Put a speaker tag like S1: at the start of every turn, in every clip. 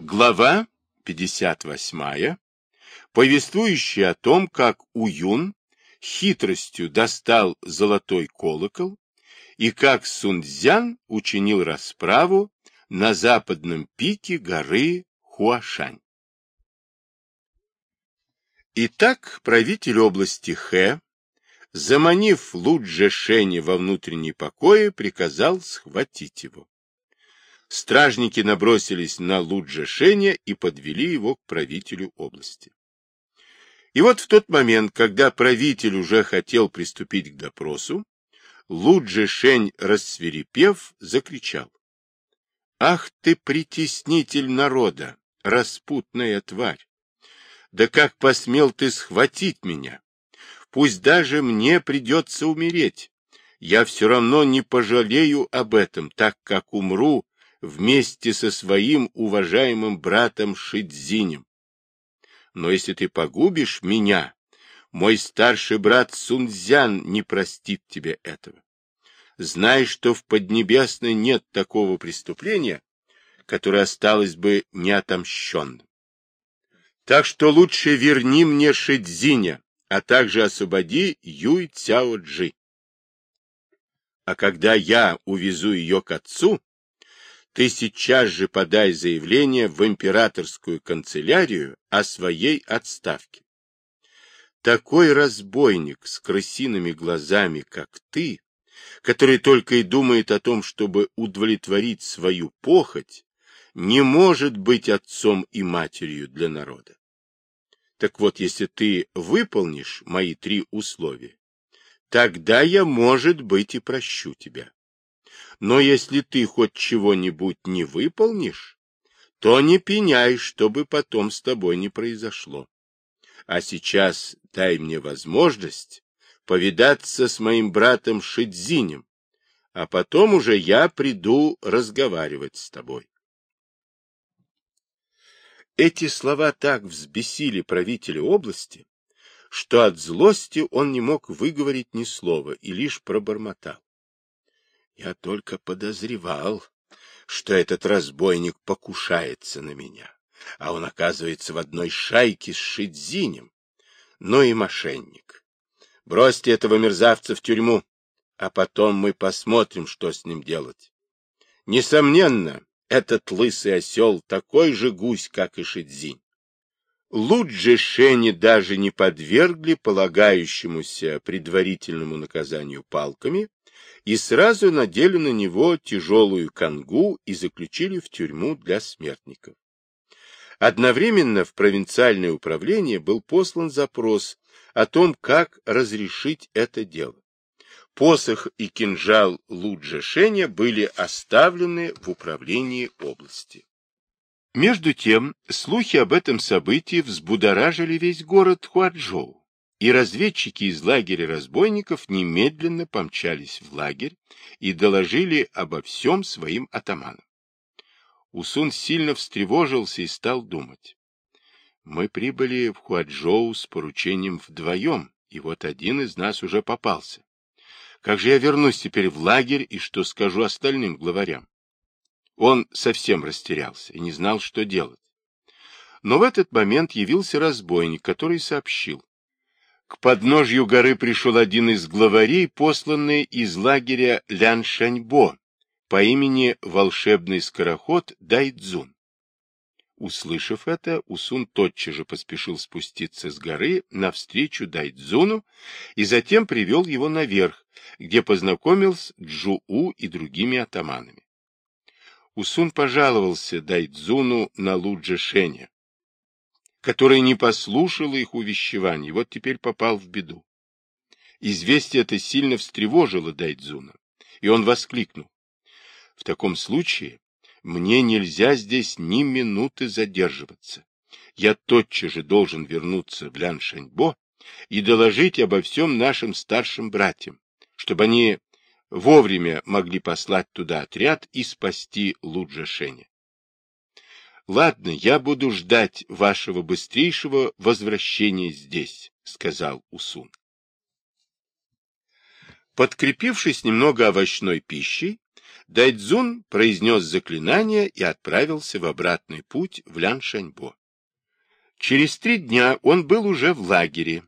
S1: Глава 58, повествующая о том, как Уюн хитростью достал золотой колокол и как Сунцзян учинил расправу на западном пике горы Хуашань. Итак, правитель области Хэ, заманив Луджа Шэня во внутренний покое, приказал схватить его. Стражники набросились на Луджа Шэня и подвели его к правителю области. И вот в тот момент, когда правитель уже хотел приступить к допросу, Луджи Шень, рассверепев, закричал. «Ах ты, притеснитель народа, распутная тварь! Да как посмел ты схватить меня? Пусть даже мне придется умереть. Я все равно не пожалею об этом, так как умру вместе со своим уважаемым братом Шидзинем. Но если ты погубишь меня, мой старший брат Сунцзян не простит тебе этого. Знай, что в Поднебесной нет такого преступления, которое осталось бы неотомщенным. Так что лучше верни мне Шидзиня, а также освободи Юй Цяо Джи. А когда я увезу ее к отцу, ты сейчас же подай заявление в императорскую канцелярию о своей отставке. Такой разбойник с крысиными глазами, как ты, который только и думает о том, чтобы удовлетворить свою похоть, не может быть отцом и матерью для народа. Так вот, если ты выполнишь мои три условия, тогда я, может быть, и прощу тебя. Но если ты хоть чего-нибудь не выполнишь, то не пеняй, чтобы потом с тобой не произошло. А сейчас дай мне возможность повидаться с моим братом Шидзинем, а потом уже я приду разговаривать с тобой. Эти слова так взбесили правителя области, что от злости он не мог выговорить ни слова и лишь пробормотал. Я только подозревал, что этот разбойник покушается на меня, а он оказывается в одной шайке с Шидзинем. Ну и мошенник. Бросьте этого мерзавца в тюрьму, а потом мы посмотрим, что с ним делать. Несомненно, этот лысый осел такой же гусь, как и Шидзинь. Луджи Шени даже не подвергли полагающемуся предварительному наказанию палками и сразу надели на него тяжелую конгу и заключили в тюрьму для смертников. Одновременно в провинциальное управление был послан запрос о том, как разрешить это дело посох и кинжал Луджа были оставлены в управлении области. Между тем, слухи об этом событии взбудоражили весь город Хуаджоу, и разведчики из лагеря разбойников немедленно помчались в лагерь и доложили обо всем своим атаманам. Усун сильно встревожился и стал думать. Мы прибыли в Хуаджоу с поручением вдвоем, и вот один из нас уже попался. Как же я вернусь теперь в лагерь и что скажу остальным главарям? Он совсем растерялся и не знал, что делать. Но в этот момент явился разбойник, который сообщил. К подножью горы пришел один из главарей, посланный из лагеря Ляншаньбо по имени волшебный скороход Дайдзун. Услышав это, Усун тотчас же поспешил спуститься с горы навстречу Дайдзуну и затем привел его наверх, где познакомился с Джуу и другими атаманами. Усун пожаловался Дайдзуну на Луджа Шеня, который не послушал их увещеваний, вот теперь попал в беду. Известие это сильно встревожило Дайдзуна, и он воскликнул. В таком случае мне нельзя здесь ни минуты задерживаться. Я тотчас же должен вернуться в Ляншаньбо и доложить обо всем нашим старшим братьям, чтобы они вовремя могли послать туда отряд и спасти Луджа Шеня. Ладно, я буду ждать вашего быстрейшего возвращения здесь, сказал Усун. Подкрепившись немного овощной пищей, Дайдзун произнес заклинание и отправился в обратный путь в Ляншаньбо. Через три дня он был уже в лагере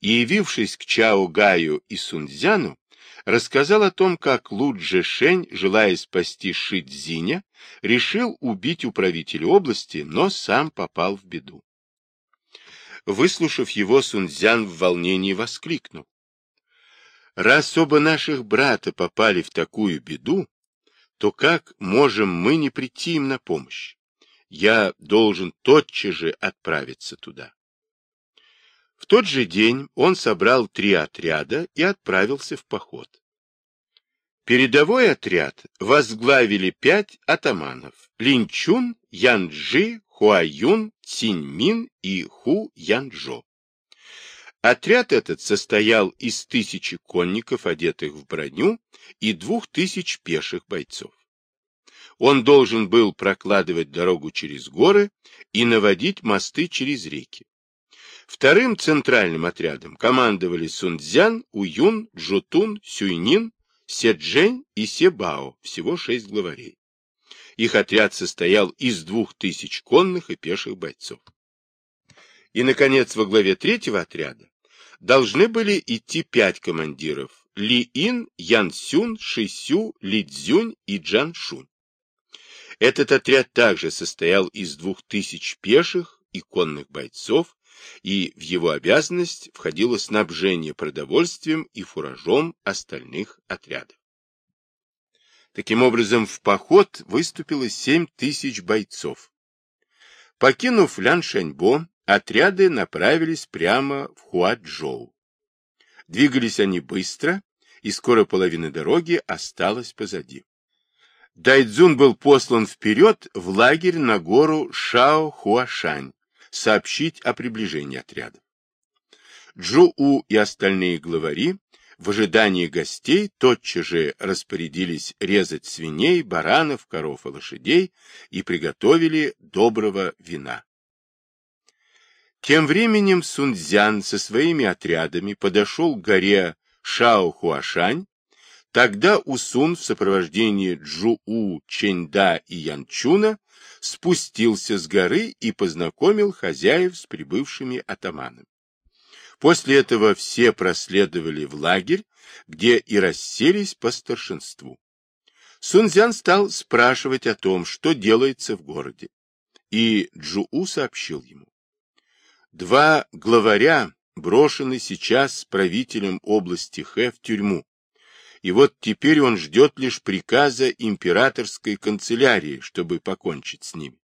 S1: и, явившись к Чао Гаю и Сунцзяну, рассказал о том, как Лу Шень, желая спасти Шидзиня, решил убить управителя области, но сам попал в беду. Выслушав его, Сунцзян в волнении воскликнул. «Раз оба наших брата попали в такую беду, то как можем мы не прийти им на помощь? Я должен тотчас же отправиться туда». В тот же день он собрал три отряда и отправился в поход. Передовой отряд возглавили пять атаманов – Линчун, Янджи, Хуаюн, Циньмин и Ху Янджо. Отряд этот состоял из тысячи конников, одетых в броню, и двух тысяч пеших бойцов. Он должен был прокладывать дорогу через горы и наводить мосты через реки. Вторым центральным отрядом командовали Сунцзян, Уюн, Джутун, Сюйнин, Седжень и Себао, всего шесть главарей. Их отряд состоял из двух тысяч конных и пеших бойцов. И, наконец, во главе третьего отряда должны были идти пять командиров – Ли Ин, Ян Сюн, Ши Сю, Ли Цзюнь и Джан Шунь. Этот отряд также состоял из двух тысяч пеших и конных бойцов, и в его обязанность входило снабжение продовольствием и фуражом остальных отрядов. Таким образом, в поход выступило 7 тысяч бойцов. Покинув Ляншаньбо, отряды направились прямо в Хуаджоу. Двигались они быстро, и скоро половина дороги осталась позади. Дайдзун был послан вперед в лагерь на гору Шао-Хуашань, сообщить о приближении отряда. Джу-У и остальные главари в ожидании гостей тотчас же распорядились резать свиней, баранов, коров и лошадей и приготовили доброго вина. Тем временем Сунцзян со своими отрядами подошел к горе Шао-Хуашань. Тогда Усун в сопровождении Джу-У, Чэньда и Янчуна спустился с горы и познакомил хозяев с прибывшими атаманами. После этого все проследовали в лагерь, где и расселись по старшинству. Сунцзян стал спрашивать о том, что делается в городе, и Джуу сообщил ему. Два главаря брошены сейчас правителем области Хэ в тюрьму, и вот теперь он ждет лишь приказа императорской канцелярии, чтобы покончить с ними.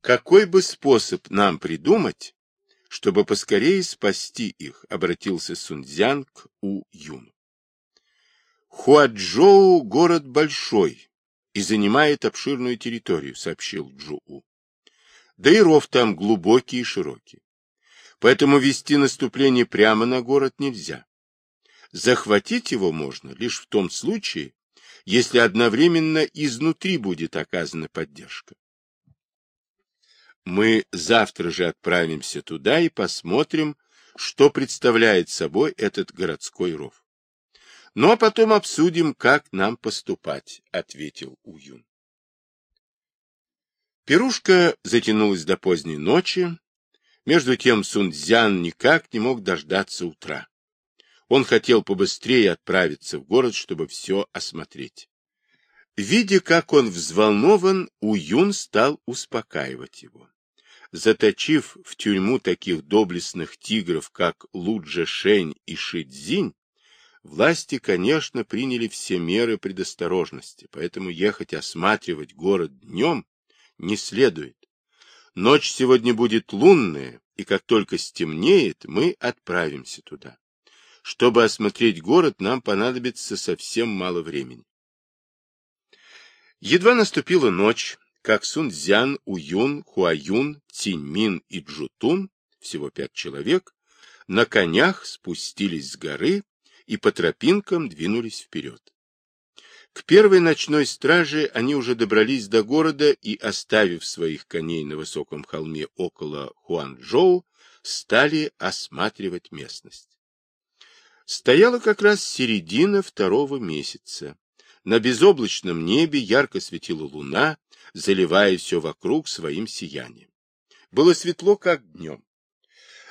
S1: Какой бы способ нам придумать, чтобы поскорее спасти их, обратился Сунцзян к У Юну. Хуаджоу — город большой и занимает обширную территорию, сообщил Джуу. Да и ров там глубокий и широкий. Поэтому вести наступление прямо на город нельзя. Захватить его можно лишь в том случае, если одновременно изнутри будет оказана поддержка. Мы завтра же отправимся туда и посмотрим, что представляет собой этот городской ров. Ну а потом обсудим, как нам поступать, — ответил Уюн. Пирушка затянулась до поздней ночи. Между тем Сунцзян никак не мог дождаться утра. Он хотел побыстрее отправиться в город, чтобы все осмотреть. Видя, как он взволнован, Уюн стал успокаивать его. Заточив в тюрьму таких доблестных тигров, как Луджа Шень и Шидзинь, власти, конечно, приняли все меры предосторожности, поэтому ехать осматривать город днем не следует. Ночь сегодня будет лунная, и как только стемнеет, мы отправимся туда. Чтобы осмотреть город, нам понадобится совсем мало времени. Едва наступила ночь, как Сунцзян, Уюн, Хуаюн, Циньмин и Джутун, всего пять человек, на конях спустились с горы и по тропинкам двинулись вперед. К первой ночной страже они уже добрались до города и, оставив своих коней на высоком холме около Хуанчжоу, стали осматривать местность. Стояла как раз середина второго месяца. На безоблачном небе ярко светила луна, заливая все вокруг своим сиянием. Было светло, как днем.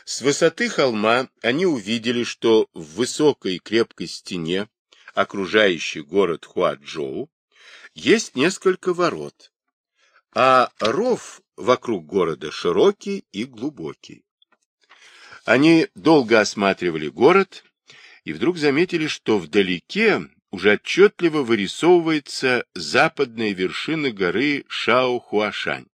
S1: С высоты холма они увидели, что в высокой крепкой стене, окружающей город Хуаджоу, есть несколько ворот, а ров вокруг города широкий и глубокий. Они долго осматривали город и вдруг заметили, что вдалеке уже отчетливо вырисовывается западная вершина горы Шао-Хуашань.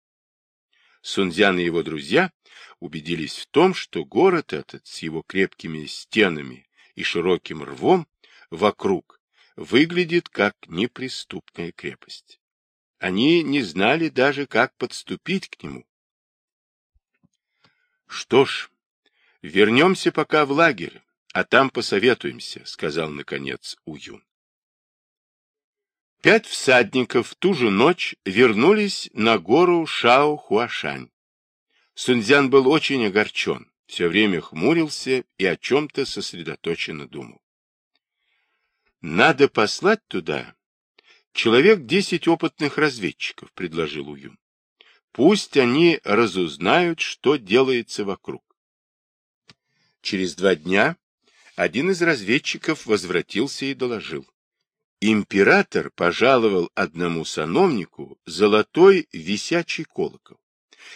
S1: Сунцзян и его друзья убедились в том, что город этот с его крепкими стенами и широким рвом вокруг выглядит как неприступная крепость. Они не знали даже, как подступить к нему. Что ж, вернемся пока в лагерь, а там посоветуемся, сказал наконец Уюн. Пять всадников в ту же ночь вернулись на гору Шао-Хуашань. Сунцзян был очень огорчен, все время хмурился и о чем-то сосредоточенно думал. Надо послать туда человек десять опытных разведчиков, предложил Уюн. Пусть они разузнают, что делается вокруг. Через два дня один из разведчиков возвратился и доложил. Император пожаловал одному сановнику золотой висячий колокол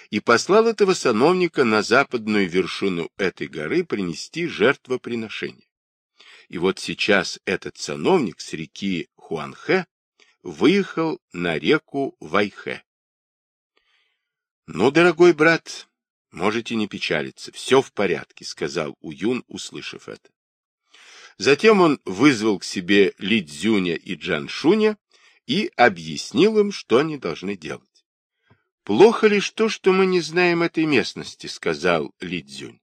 S1: и послал этого сановника на западную вершину этой горы принести жертвоприношение. И вот сейчас этот сановник с реки Хуанхэ выехал на реку Вайхэ. Ну, дорогой брат, можете не печалиться, все в порядке, сказал Уюн, услышав это. Затем он вызвал к себе Ли Цзюня и Джаншуня и объяснил им, что они должны делать. «Плохо лишь то, что мы не знаем этой местности», — сказал Ли Цзюнь.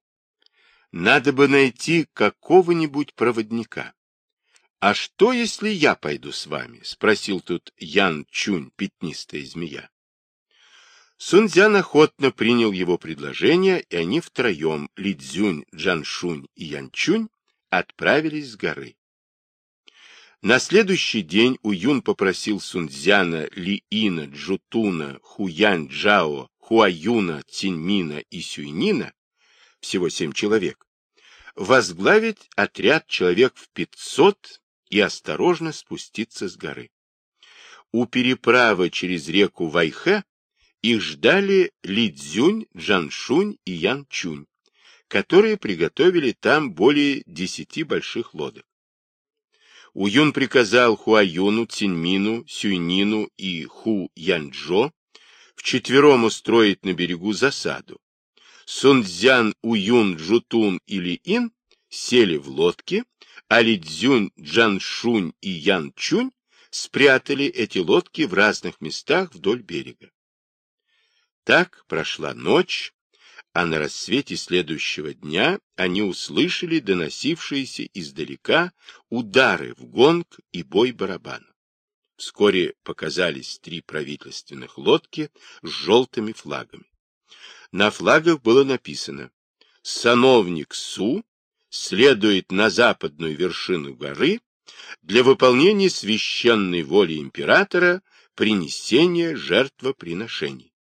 S1: Надо бы найти какого-нибудь проводника. — А что, если я пойду с вами? — спросил тут Ян Чунь, пятнистая змея. Сунцзян охотно принял его предложение, и они втроем, Лидзюнь, Джаншунь и Янчунь, отправились с горы. На следующий день Уюн попросил Сунцзяна, Лиина, Джутуна, Хуянь, Джао, Хуаюна, Циньмина и Сюйнина, всего семь человек, возглавить отряд человек в 500 и осторожно спуститься с горы. У переправы через реку Вайхэ их ждали Ли Цзюнь, Джаншунь и Ян Чунь, которые приготовили там более десяти больших лодок. Уюн приказал Хуаюну, Циньмину, Сюйнину и Ху Янчжо вчетвером устроить на берегу засаду, Сунцзян, Уюн, Джутун или Ин сели в лодки, а Лидзюнь, Джаншунь и Янчунь спрятали эти лодки в разных местах вдоль берега. Так прошла ночь, а на рассвете следующего дня они услышали доносившиеся издалека удары в гонг и бой барабана. Вскоре показались три правительственных лодки с желтыми флагами. На флагах было написано «Сановник Су следует на западную вершину горы для выполнения священной воли императора принесения жертвоприношений».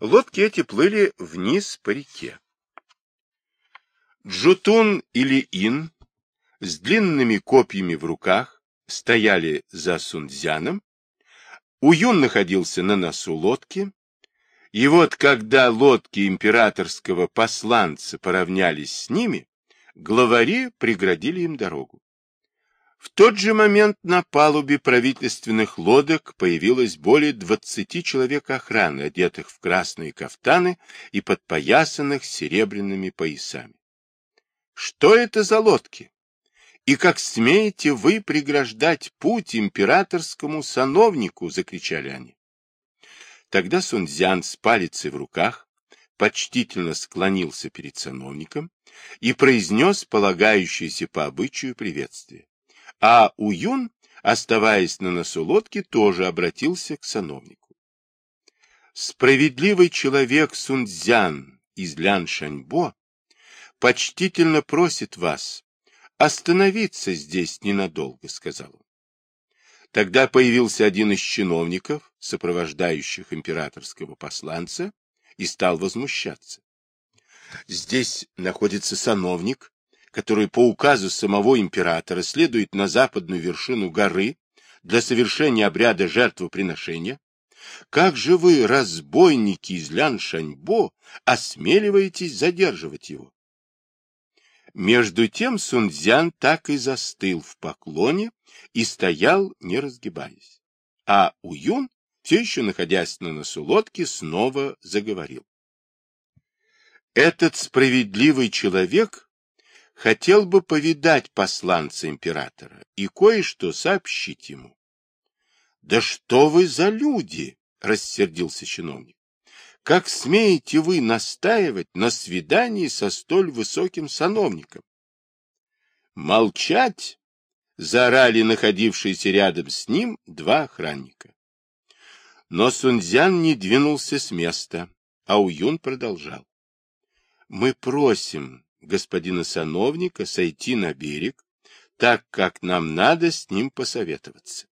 S1: Лодки эти плыли вниз по реке. Джутун или Ин с длинными копьями в руках стояли за Сунцзяном, Уюн находился на носу лодки, и вот когда лодки императорского посланца поравнялись с ними, главари преградили им дорогу. В тот же момент на палубе правительственных лодок появилось более двадцати человек охраны, одетых в красные кафтаны и подпоясанных серебряными поясами. Что это за лодки? И как смеете вы преграждать путь императорскому сановнику? — закричали они. Тогда Сунцзян с палицей в руках почтительно склонился перед сановником и произнес полагающееся по обычаю приветствие. А Уюн, оставаясь на носу лодки, тоже обратился к сановнику. Справедливый человек Сунцзян из Ляншаньбо почтительно просит вас остановиться здесь ненадолго, сказал он. Тогда появился один из чиновников, сопровождающих императорского посланца, и стал возмущаться. Здесь находится сановник, который по указу самого императора следует на западную вершину горы для совершения обряда жертвоприношения. Как же вы, разбойники из Ляншаньбо, осмеливаетесь задерживать его? Между тем Сунцзян так и застыл в поклоне и стоял, не разгибаясь. А Уюн, все еще находясь на носу лодки, снова заговорил. Этот справедливый человек хотел бы повидать посланца императора и кое-что сообщить ему. — Да что вы за люди? — рассердился чиновник. — Как смеете вы настаивать на свидании со столь высоким сановником? — Молчать! — заорали находившиеся рядом с ним два охранника. Но Сунцзян не двинулся с места, а Уюн продолжал. Мы просим господина сановника сойти на берег, так как нам надо с ним посоветоваться.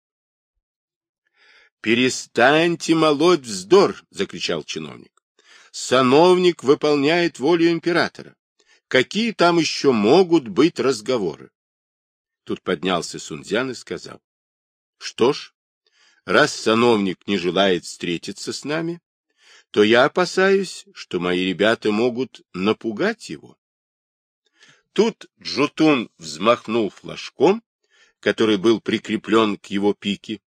S1: «Перестаньте молоть вздор!» — закричал чиновник. «Сановник выполняет волю императора. Какие там еще могут быть разговоры?» Тут поднялся Сунцзян и сказал. «Что ж, раз сановник не желает встретиться с нами, то я опасаюсь, что мои ребята могут напугать его. Тут Джутун взмахнул флажком, который был прикреплен к его пике,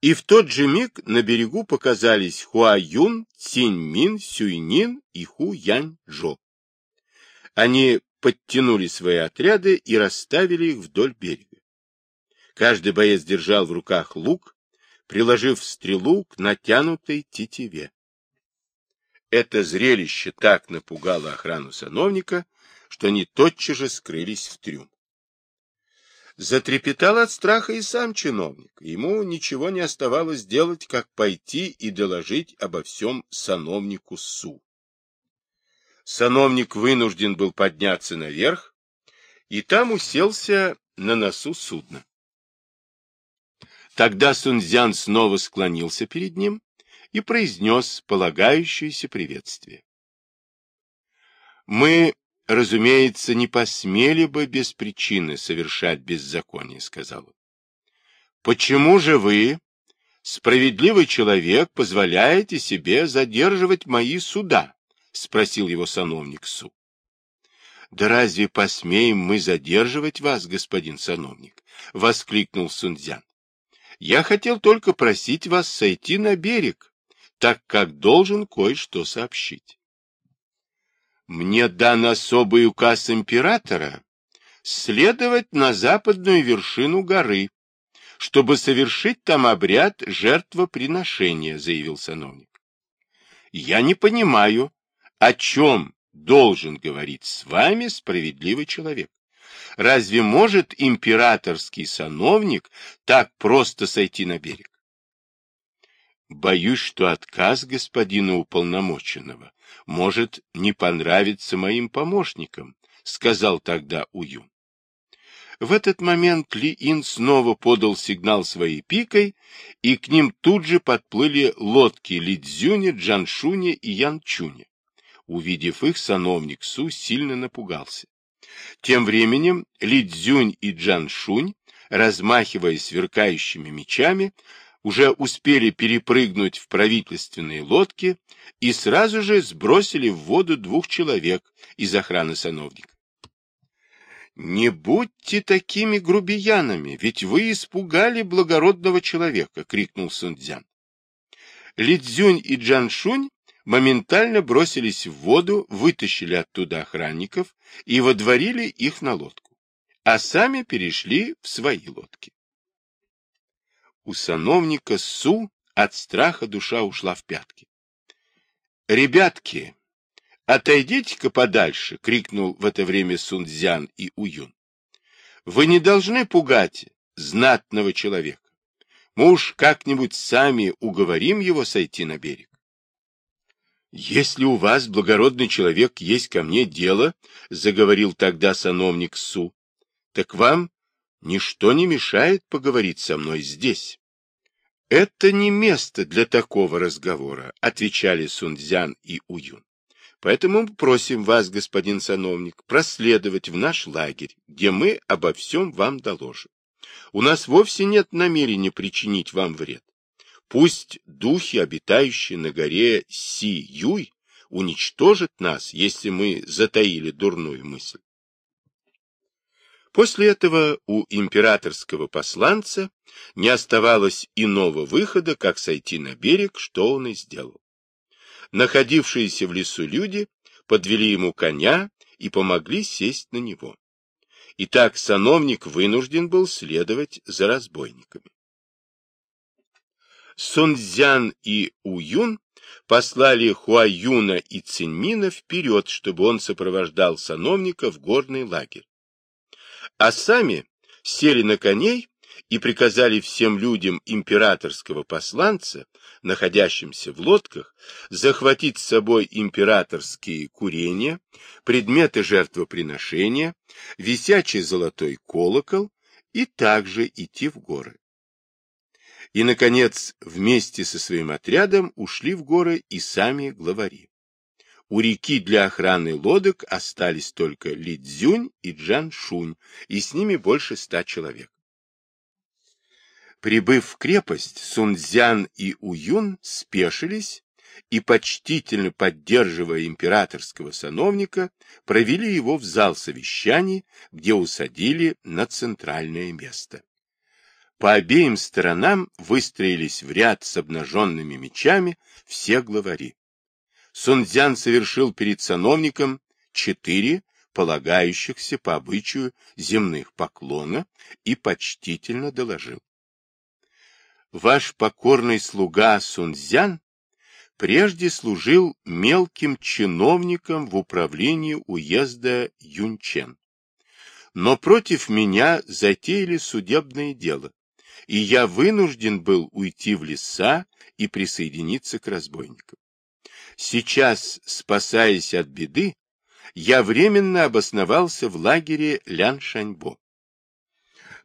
S1: и в тот же миг на берегу показались Хуа Юн, Цинь Мин, Сюйнин и Ху Янь Жо. Они подтянули свои отряды и расставили их вдоль берега. Каждый боец держал в руках лук, приложив стрелу к натянутой тетиве. Это зрелище так напугало охрану сановника, что они тотчас же скрылись в трюм. Затрепетал от страха и сам чиновник. Ему ничего не оставалось делать, как пойти и доложить обо всем сановнику Су. Сановник вынужден был подняться наверх, и там уселся на носу судна. Тогда Сунцзян снова склонился перед ним и произнес полагающееся приветствие. Мы, разумеется, не посмели бы без причины совершать беззаконие, сказал он. Почему же вы, справедливый человек, позволяете себе задерживать мои суда? спросил его сановник Су. Да разве посмеем мы задерживать вас, господин сановник? воскликнул Сунцзян. Я хотел только просить вас сойти на берег так как должен кое-что сообщить. Мне дан особый указ императора следовать на западную вершину горы, чтобы совершить там обряд жертвоприношения, заявил сановник. Я не понимаю, о чем должен говорить с вами справедливый человек. Разве может императорский сановник так просто сойти на берег? Боюсь, что отказ господина уполномоченного может не понравиться моим помощникам, сказал тогда Уюн. В этот момент Ли Ин снова подал сигнал своей пикой, и к ним тут же подплыли лодки Ли Цзюня, Джаншуня и Янчуня. Увидев их, сановник Су сильно напугался. Тем временем Ли Цзюнь и Джаншунь, размахивая сверкающими мечами, уже успели перепрыгнуть в правительственные лодки и сразу же сбросили в воду двух человек из охраны сановника. «Не будьте такими грубиянами, ведь вы испугали благородного человека!» — крикнул Сунцзян. Лидзюнь и Джаншунь моментально бросились в воду, вытащили оттуда охранников и водворили их на лодку, а сами перешли в свои лодки. У сановника Су от страха душа ушла в пятки. «Ребятки, отойдите-ка подальше!» — крикнул в это время Сунцзян и Уюн. «Вы не должны пугать знатного человека. Мы уж как-нибудь сами уговорим его сойти на берег. «Если у вас, благородный человек, есть ко мне дело, — заговорил тогда сановник Су, — так вам ничто не мешает поговорить со мной здесь. Это не место для такого разговора, отвечали Сунцзян и Уюн. Поэтому просим вас, господин сановник, проследовать в наш лагерь, где мы обо всем вам доложим. У нас вовсе нет намерения причинить вам вред. Пусть духи, обитающие на горе Си-Юй, уничтожат нас, если мы затаили дурную мысль. После этого у императорского посланца не оставалось иного выхода, как сойти на берег, что он и сделал. Находившиеся в лесу люди подвели ему коня и помогли сесть на него. Итак, сановник вынужден был следовать за разбойниками. Сунцзян и Уюн послали Хуаюна и Циньмина вперед, чтобы он сопровождал сановника в горный лагерь. А сами сели на коней и приказали всем людям императорского посланца, находящимся в лодках, захватить с собой императорские курения, предметы жертвоприношения, висячий золотой колокол и также идти в горы. И, наконец, вместе со своим отрядом ушли в горы и сами главари. У реки для охраны лодок остались только Лидзюнь и Джан Шунь, и с ними больше ста человек. Прибыв в крепость, Сунцзян и Уюн спешились и, почтительно поддерживая императорского сановника, провели его в зал совещаний, где усадили на центральное место. По обеим сторонам выстроились в ряд с обнаженными мечами все главари. Сунцзян совершил перед сановником четыре полагающихся по обычаю земных поклона и почтительно доложил. Ваш покорный слуга Сунцзян прежде служил мелким чиновником в управлении уезда Юнчен. Но против меня затеяли судебное дело, и я вынужден был уйти в леса и присоединиться к разбойникам. Сейчас, спасаясь от беды, я временно обосновался в лагере Ляншаньбо.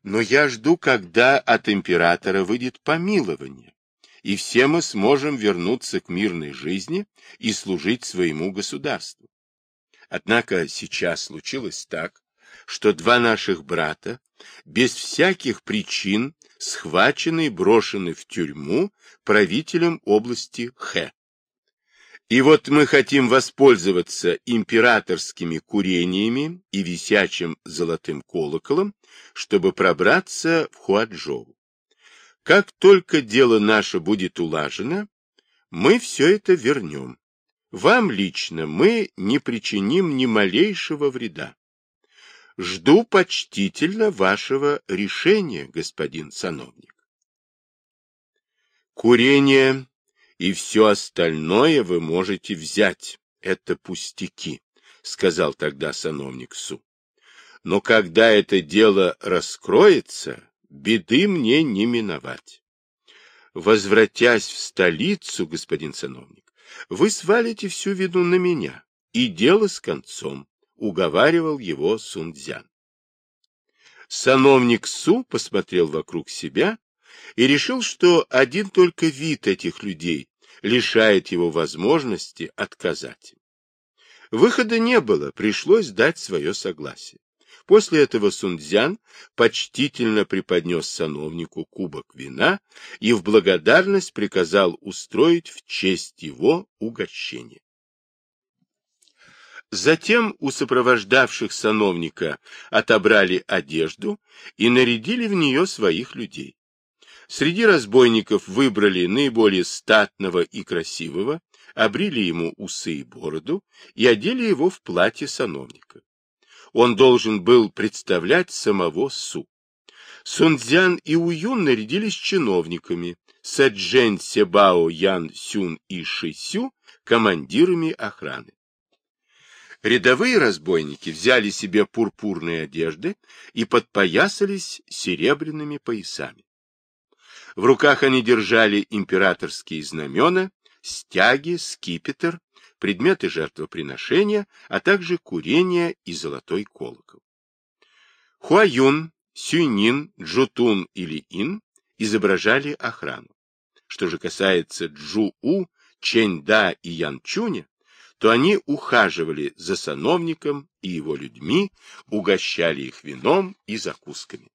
S1: Но я жду, когда от императора выйдет помилование, и все мы сможем вернуться к мирной жизни и служить своему государству. Однако сейчас случилось так, что два наших брата без всяких причин схвачены и брошены в тюрьму правителем области Хэ. И вот мы хотим воспользоваться императорскими курениями и висячим золотым колоколом, чтобы пробраться в Хуаджоу. Как только дело наше будет улажено, мы все это вернем. Вам лично мы не причиним ни малейшего вреда. Жду почтительно вашего решения, господин сановник. Курение и все остальное вы можете взять. Это пустяки, — сказал тогда сановник Су. Но когда это дело раскроется, беды мне не миновать. Возвратясь в столицу, господин сановник, вы свалите всю вину на меня, и дело с концом, — уговаривал его Сунцзян. Сановник Су посмотрел вокруг себя и решил, что один только вид этих людей лишает его возможности отказать. Выхода не было, пришлось дать свое согласие. После этого Сунцзян почтительно преподнес сановнику кубок вина и в благодарность приказал устроить в честь его угощение. Затем у сопровождавших сановника отобрали одежду и нарядили в нее своих людей. Среди разбойников выбрали наиболее статного и красивого, обрили ему усы и бороду и одели его в платье сановника. Он должен был представлять самого Су. Сунцзян и Уюн нарядились чиновниками, Саджен Себао Ян Сюн и Ши Сю командирами охраны. Рядовые разбойники взяли себе пурпурные одежды и подпоясались серебряными поясами. В руках они держали императорские знамена, стяги, скипетр, предметы жертвоприношения, а также курение и золотой колокол. Хуаюн Сюйнин, Джутун или Ин изображали охрану. Что же касается Джу-У, Чэнь-Да и Ян-Чуня, то они ухаживали за сановником и его людьми, угощали их вином и закусками.